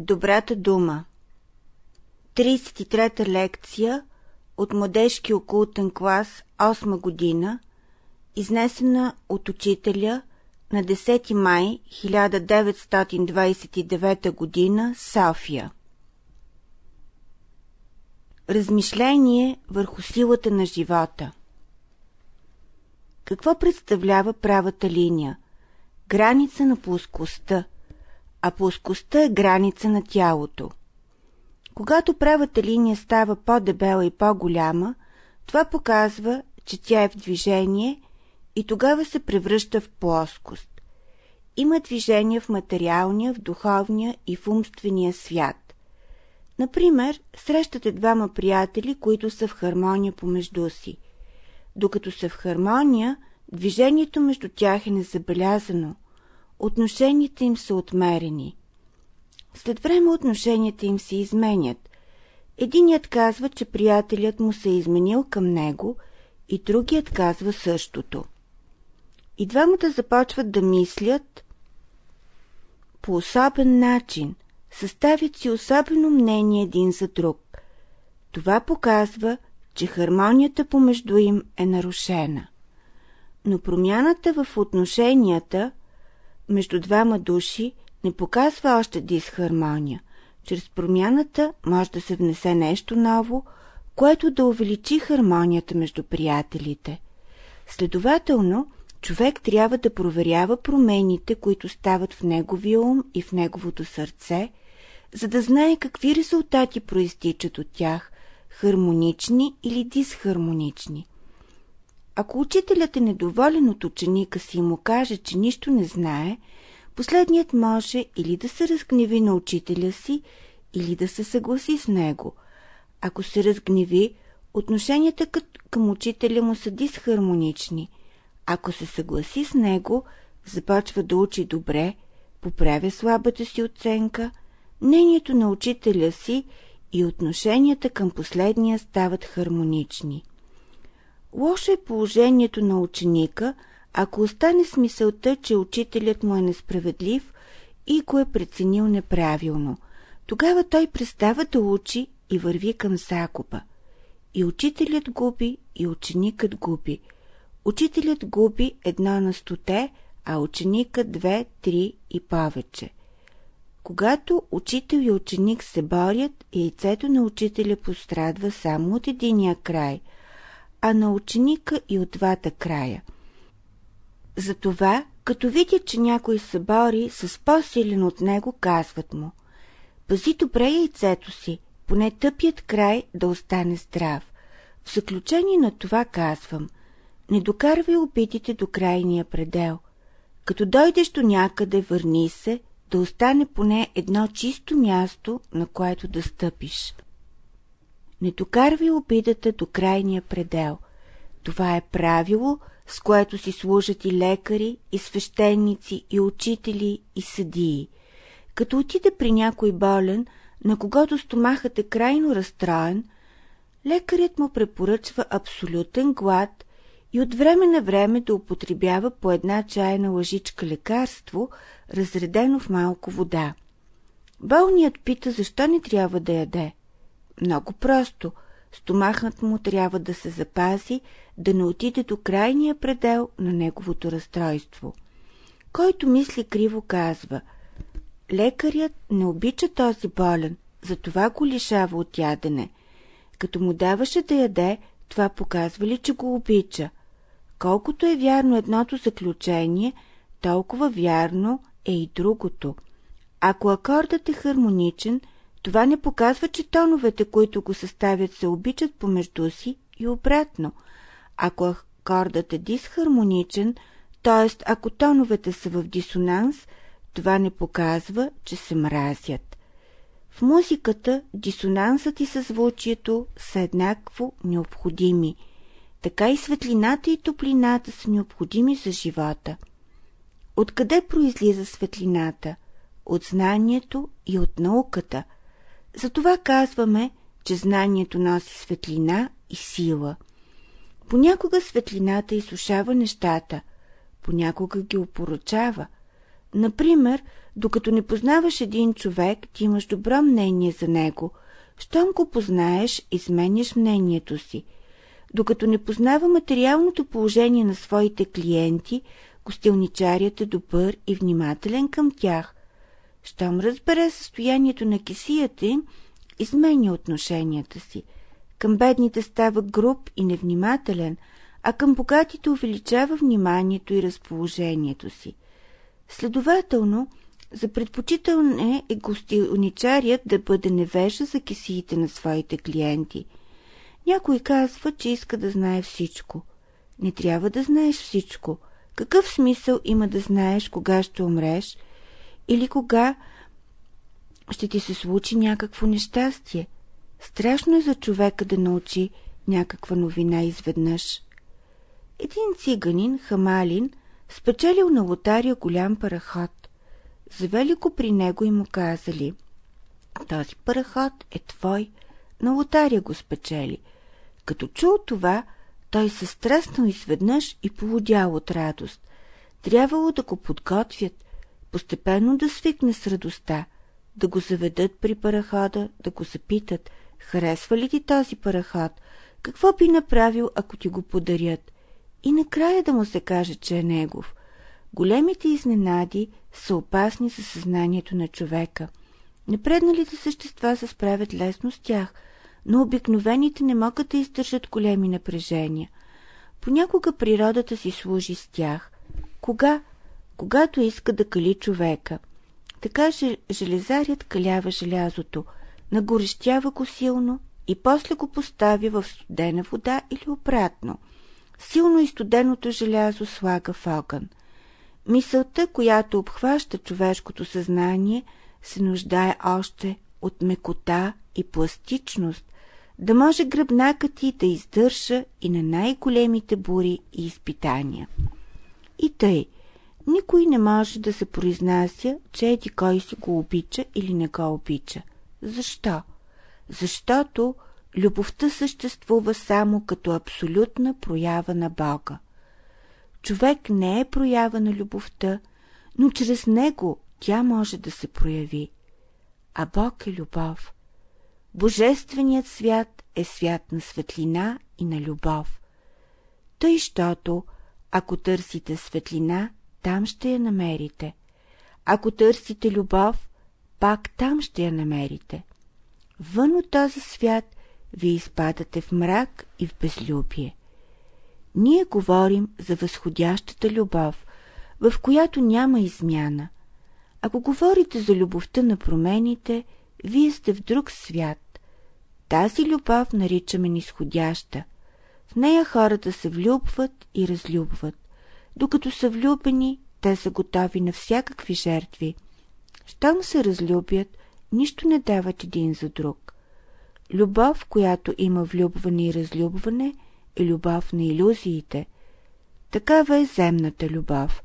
Добрата дума 33-та лекция от младежки окултен клас 8 година, изнесена от учителя на 10 май 1929 година, София. Размишление върху силата на живота Какво представлява правата линия? Граница на плоскостта – а плоскостта е граница на тялото. Когато правата линия става по-дебела и по-голяма, това показва, че тя е в движение и тогава се превръща в плоскост. Има движение в материалния, в духовния и в умствения свят. Например, срещате двама приятели, които са в хармония помежду си. Докато са в хармония, движението между тях е незабелязано – отношенията им са отмерени. След време отношенията им се изменят. Единият казва, че приятелят му се е изменил към него и другият казва същото. И двамата започват да мислят по особен начин, съставят си особено мнение един за друг. Това показва, че хармонията помежду им е нарушена. Но промяната в отношенията между двама души не показва още дисхармония. Чрез промяната може да се внесе нещо ново, което да увеличи хармонията между приятелите. Следователно, човек трябва да проверява промените, които стават в неговия ум и в неговото сърце, за да знае какви резултати проистичат от тях – хармонични или дисхармонични. Ако учителят е недоволен от ученика си и му каже, че нищо не знае, последният може или да се разгневи на учителя си, или да се съгласи с него. Ако се разгневи, отношенията към учителя му са дисхармонични. Ако се съгласи с него, започва да учи добре, поправя слабата си оценка, мнението на учителя си и отношенията към последния стават хармонични. Лошо е положението на ученика, ако остане с мисълта, че учителят му е несправедлив и го е преценил неправилно. Тогава той престава да учи и върви към закупа. И учителят губи, и ученикът губи. Учителят губи едно на стоте, а ученикът две, три и повече. Когато учител и ученик се борят, яйцето на учителя пострадва само от единия край – а на ученика и от двата края. Затова, като видят, че някой се бори с по-силен от него, казват му «Пази добре яйцето си, поне тъпият край да остане здрав». В заключение на това казвам «Не докарвай обидите до крайния предел. Като дойдеш до някъде, върни се, да остане поне едно чисто място, на което да стъпиш». Не докарвай обидата до крайния предел. Това е правило, с което си служат и лекари, и свещеници, и учители, и съдии. Като отиде при някой болен, на когото стомахът е крайно разстроен, лекарят му препоръчва абсолютен глад и от време на време да употребява по една чайна лъжичка лекарство, разредено в малко вода. Болният пита защо не трябва да яде. Много просто. Стомахът му трябва да се запази, да не отиде до крайния предел на неговото разстройство. Който мисли криво казва Лекарят не обича този болен, затова го лишава от ядене. Като му даваше да яде, това показва ли, че го обича? Колкото е вярно едното заключение, толкова вярно е и другото. Ако акордът е хармоничен – това не показва, че тоновете, които го съставят, се обичат помежду си и обратно. Ако акордът е дисхармоничен, т.е. ако тоновете са в дисонанс, това не показва, че се мразят. В музиката дисонансът и съзвучието са еднакво необходими. Така и светлината и топлината са необходими за живота. Откъде произлиза светлината? От знанието и от науката – затова казваме, че знанието носи светлина и сила. Понякога светлината изсушава нещата, понякога ги опоручава. Например, Докато не познаваш един човек, ти имаш добро мнение за него. Щом го познаеш, изменяш мнението си. Докато не познава материалното положение на своите клиенти, гостилничарят е добър и внимателен към тях. Щом разбере състоянието на кисията им, изменя отношенията си. Към бедните става груб и невнимателен, а към богатите увеличава вниманието и разположението си. Следователно, за предпочитане е гостилничарият да бъде невежа за кисиите на своите клиенти. Някой казва, че иска да знае всичко. Не трябва да знаеш всичко. Какъв смисъл има да знаеш кога ще умреш или кога ще ти се случи някакво нещастие? Страшно е за човека да научи някаква новина изведнъж. Един циганин, Хамалин, спечелил на лотария голям параход. Завели го при него и му казали Този параход е твой, на лотария го спечели. Като чул това, той се стреснал изведнъж и полудял от радост. Трябвало да го подготвят, постепенно да свикне с радостта, да го заведат при парахода, да го запитат, харесва ли ти този параход, какво би направил, ако ти го подарят, и накрая да му се каже, че е негов. Големите изненади са опасни за съзнанието на човека. Напредналите същества се справят лесно с тях, но обикновените не могат да издържат големи напрежения. Понякога природата си служи с тях. Кога? Когато иска да кали човека. Така железарят калява желязото, нагорещява го силно и после го поставя в студена вода или обратно. Силно изстуденото желязо слага в огън. Мисълта, която обхваща човешкото съзнание, се нуждае още от мекота и пластичност, да може гръбнакът ти да издържа и на най-големите бури и изпитания. И тъй, никой не може да се произнася, че еди кой си го обича или не го обича. Защо? Защото любовта съществува само като абсолютна проява на Бога. Човек не е проява на любовта, но чрез него тя може да се прояви. А Бог е любов. Божественият свят е свят на светлина и на любов. Тъй, щото, ако търсите светлина, там ще я намерите. Ако търсите любов, пак там ще я намерите. Вън от този свят вие изпадате в мрак и в безлюбие. Ние говорим за възходящата любов, в която няма измяна. Ако говорите за любовта на промените, вие сте в друг свят. Тази любов наричаме нисходяща. В нея хората се влюбват и разлюбват. Докато са влюбени, те са готови на всякакви жертви. Щом се разлюбят, нищо не дават един за друг. Любов, която има влюбване и разлюбване – е любов на иллюзиите. Такава е земната любов.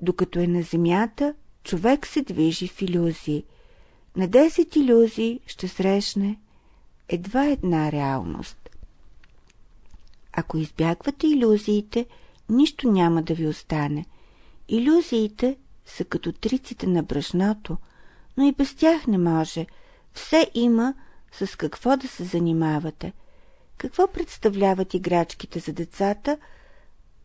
Докато е на земята, човек се движи в иллюзии. На 10 иллюзии ще срещне едва една реалност. Ако избягвате иллюзиите, нищо няма да ви остане. Иллюзиите са като триците на брашното, но и без тях не може. Все има с какво да се занимавате – какво представляват играчките за децата?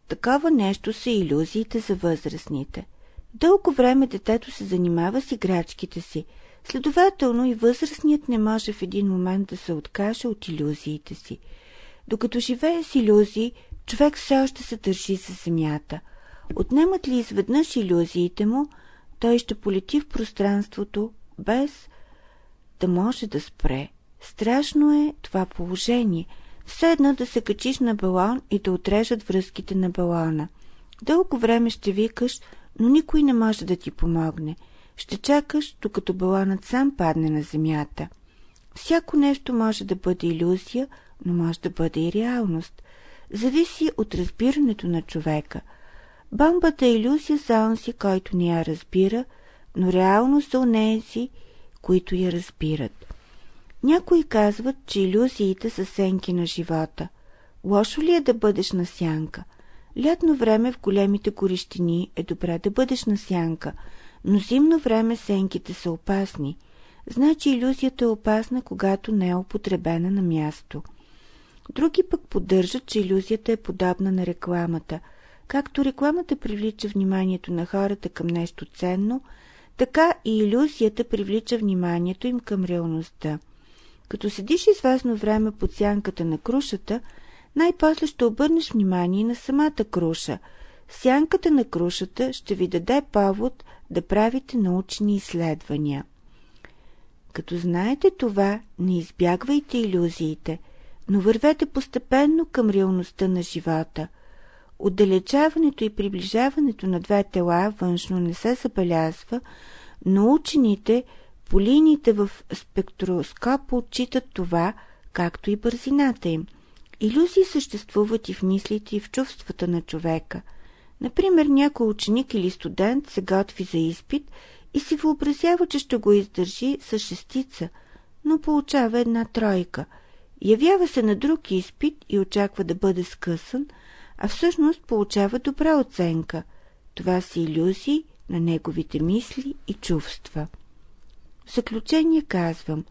Такова нещо са иллюзиите за възрастните. Дълго време детето се занимава с играчките си. Следователно и възрастният не може в един момент да се откаже от иллюзиите си. Докато живее с иллюзии, човек все още се държи за земята. Отнемат ли изведнъж иллюзиите му, той ще полети в пространството, без да може да спре. Страшно е това положение. Все едно да се качиш на балон и да отрежат връзките на балона. Дълго време ще викаш, но никой не може да ти помогне. Ще чакаш, докато балонът сам падне на земята. Всяко нещо може да бъде иллюзия, но може да бъде и реалност. Зависи от разбирането на човека. Бомбата е иллюзия за онзи, който не я разбира, но реално са онези, които я разбират. Някои казват, че иллюзиите са сенки на живота. Лошо ли е да бъдеш на сянка? Лятно време в големите горещини е добре да бъдеш на сянка, но зимно време сенките са опасни. Значи иллюзията е опасна, когато не е употребена на място. Други пък поддържат, че иллюзията е подобна на рекламата. Както рекламата привлича вниманието на хората към нещо ценно, така и иллюзията привлича вниманието им към реалността. Като седиш известно време под сянката на крушата, най-после ще обърнеш внимание на самата круша. Сянката на крушата ще ви даде повод да правите научни изследвания. Като знаете това, не избягвайте иллюзиите, но вървете постепенно към реалността на живота. Отдалечаването и приближаването на две тела външно не се забелязва, но учените по линиите в спектроскопа отчитат това, както и бързината им. Иллюзии съществуват и в мислите, и в чувствата на човека. Например, някой ученик или студент се готви за изпит и си въобразява, че ще го издържи с шестица, но получава една тройка. Явява се на друг изпит и очаква да бъде скъсан, а всъщност получава добра оценка. Това са иллюзии на неговите мисли и чувства. В заключение казвам,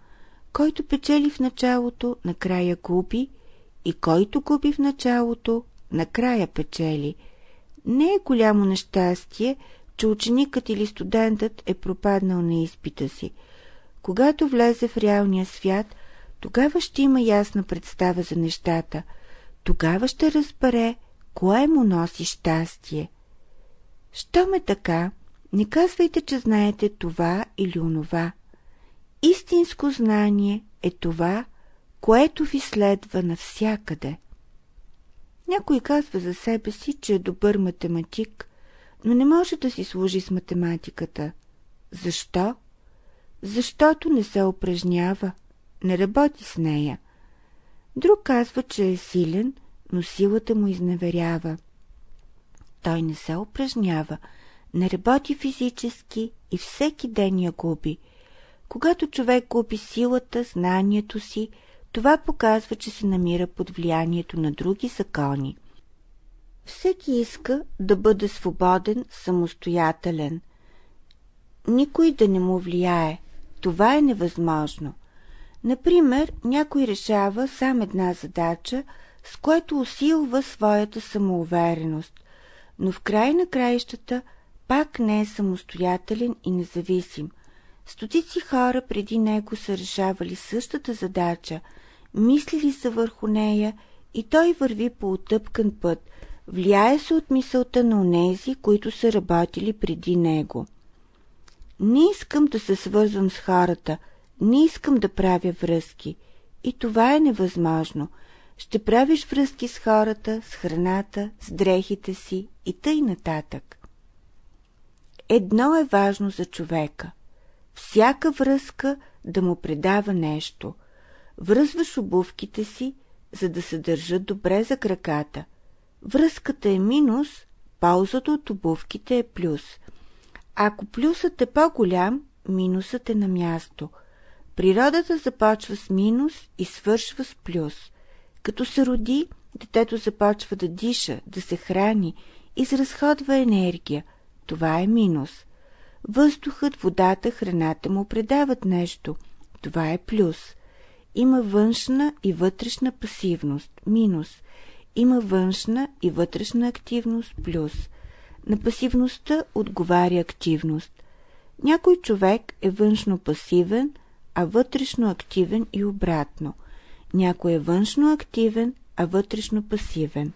който печели в началото, накрая губи, и който губи в началото, накрая печели. Не е голямо нещастие, че ученикът или студентът е пропаднал на изпита си. Когато влезе в реалния свят, тогава ще има ясна представа за нещата. Тогава ще разбере, кое му носи щастие. Що ме така, не казвайте, че знаете това или онова. Истинско знание е това, което ви следва навсякъде. Някой казва за себе си, че е добър математик, но не може да си служи с математиката. Защо? Защото не се упражнява, не работи с нея. Друг казва, че е силен, но силата му изневерява. Той не се упражнява, не работи физически и всеки ден я губи. Когато човек губи силата, знанието си, това показва, че се намира под влиянието на други закони. Всеки иска да бъде свободен, самостоятелен. Никой да не му влияе. Това е невъзможно. Например, някой решава сам една задача, с което усилва своята самоувереност, но в край на краищата пак не е самостоятелен и независим. Стотици хора преди него са решавали същата задача, мислили са върху нея и той върви по отъпкан път, влияе се от мисълта на онези, които са работили преди него. Не искам да се свързвам с хората, не искам да правя връзки. И това е невъзможно. Ще правиш връзки с хората, с храната, с дрехите си и тъй нататък. Едно е важно за човека. Всяка връзка да му предава нещо – Връзваш обувките си, за да се държат добре за краката. Връзката е минус, паузата от обувките е плюс. Ако плюсът е по-голям, минусът е на място. Природата започва с минус и свършва с плюс. Като се роди, детето започва да диша, да се храни, изразходва енергия. Това е минус. Въздухът, водата, храната му предават нещо. Това е плюс. Има външна и вътрешна пасивност – минус. Има външна и вътрешна активност – плюс. На пасивността отговаря активност. Някой човек е външно пасивен, а вътрешно активен и обратно. Някой е външно активен, а вътрешно пасивен.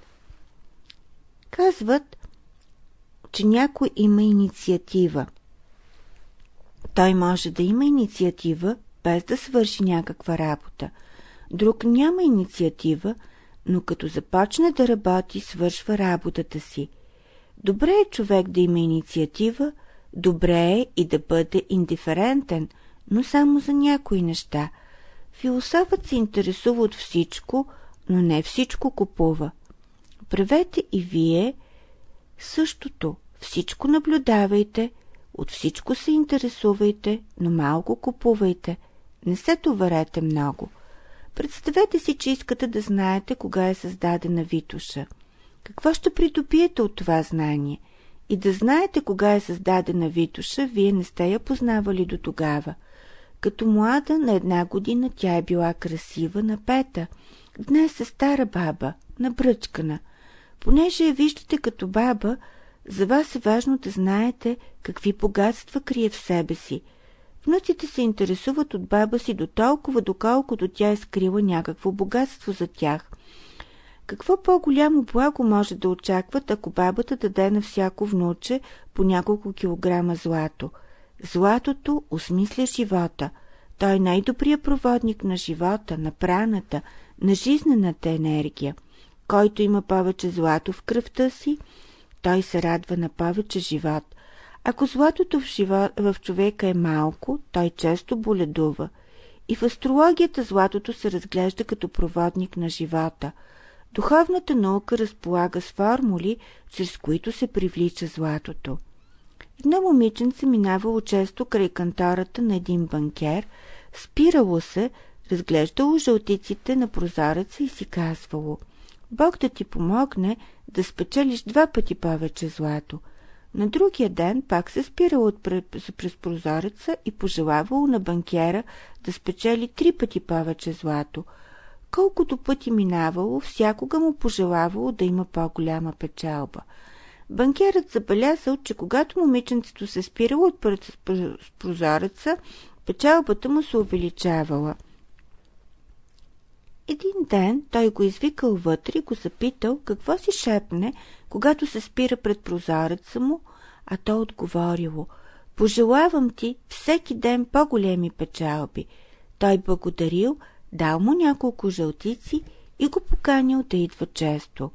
Казват, че някой има инициатива. Той може да има инициатива, без да свърши някаква работа. Друг няма инициатива, но като започне да работи, свършва работата си. Добре е човек да има инициатива, добре е и да бъде индиферентен, но само за някои неща. Философът се интересува от всичко, но не всичко купува. Правете и вие същото. Всичко наблюдавайте, от всичко се интересувайте, но малко купувайте – не се товарете много. Представете си, че искате да знаете кога е създадена Витуша. Какво ще придобиете от това знание? И да знаете кога е създадена Витуша, вие не сте я познавали до тогава. Като млада на една година тя е била красива, напета. Днес е стара баба, набръчкана. Понеже я виждате като баба, за вас е важно да знаете какви богатства крие в себе си. Внуците се интересуват от баба си до толкова, доколкото тя е скрила някакво богатство за тях. Какво по-голямо благо може да очакват, ако бабата даде на всяко внуче по няколко килограма злато? Златото осмисля живота. Той е най-добрият проводник на живота, на праната, на жизнената енергия. Който има повече злато в кръвта си, той се радва на повече живот. Ако златото в, живот, в човека е малко, той често боледува. И в астрологията златото се разглежда като проводник на живота. Духовната наука разполага с формули, чрез които се привлича златото. Едно момиченце минавало често край кантората на един банкер, спирало се, разглеждало жълтиците на прозореца и си казвало Бог да ти помогне да спечелиш два пъти повече злато. На другия ден пак се спирало от през прозореца и пожелавало на банкера да спечели три пъти повече злато. Колкото пъти минавало, всякога му пожелавало да има по-голяма печалба. Банкерът забелязал, че когато момиченцето се спирало от прозореца, печалбата му се увеличавала. Един ден той го извикал вътре и го запитал какво си шепне, когато се спира пред прозореца му, а то отговорило «Пожелавам ти всеки ден по-големи печалби». Той благодарил, дал му няколко жълтици и го поканил да идва често.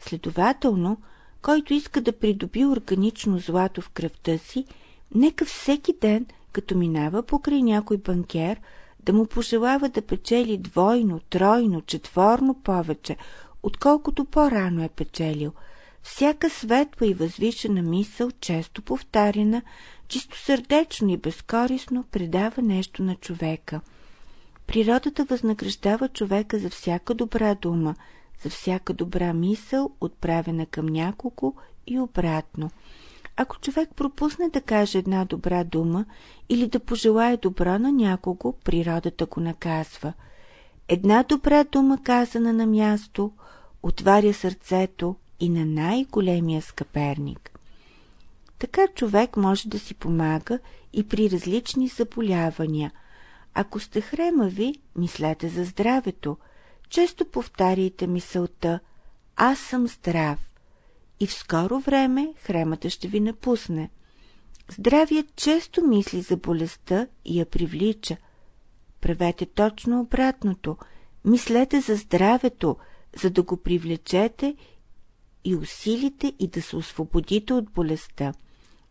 Следователно, който иска да придоби органично злато в кръвта си, нека всеки ден, като минава покрай някой банкер, да му пожелава да печели двойно, тройно, четворно повече, отколкото по-рано е печелил. Всяка светла и възвишена мисъл, често повтаряна, чисто сърдечно и безкорисно предава нещо на човека. Природата възнаграждава човека за всяка добра дума, за всяка добра мисъл, отправена към няколко и обратно – ако човек пропусне да каже една добра дума или да пожелае добро на някого, природата го наказва. Една добра дума казана на място отваря сърцето и на най-големия скъперник. Така човек може да си помага и при различни заболявания. Ако сте хремави, мислете за здравето. Често повтаряйте мисълта «Аз съм здрав» и в скоро време хремата ще ви напусне. Здравият често мисли за болестта и я привлича. Правете точно обратното. Мислете за здравето, за да го привлечете и усилите и да се освободите от болестта.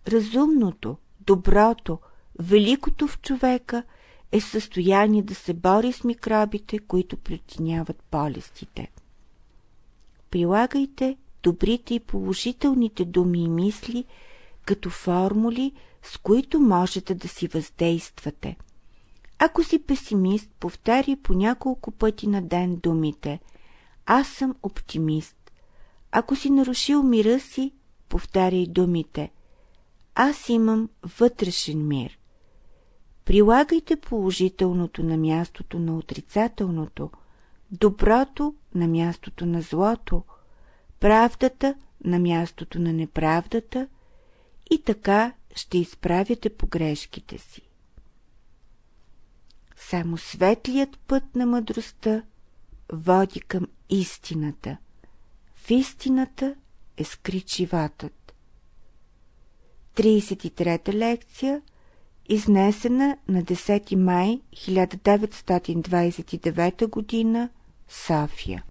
Разумното, доброто, великото в човека е в състояние да се бори с микробите, които причиняват болестите. Прилагайте добрите и положителните думи и мисли като формули, с които можете да си въздействате. Ако си песимист, повтаряй по няколко пъти на ден думите «Аз съм оптимист». Ако си нарушил мира си, повтаряй думите «Аз имам вътрешен мир». Прилагайте положителното на мястото на отрицателното, доброто на мястото на злото – правдата на мястото на неправдата и така ще изправяте погрешките си. Само светлият път на мъдростта води към истината. В истината е скрит животът. 33-та лекция, изнесена на 10 май 1929 г. София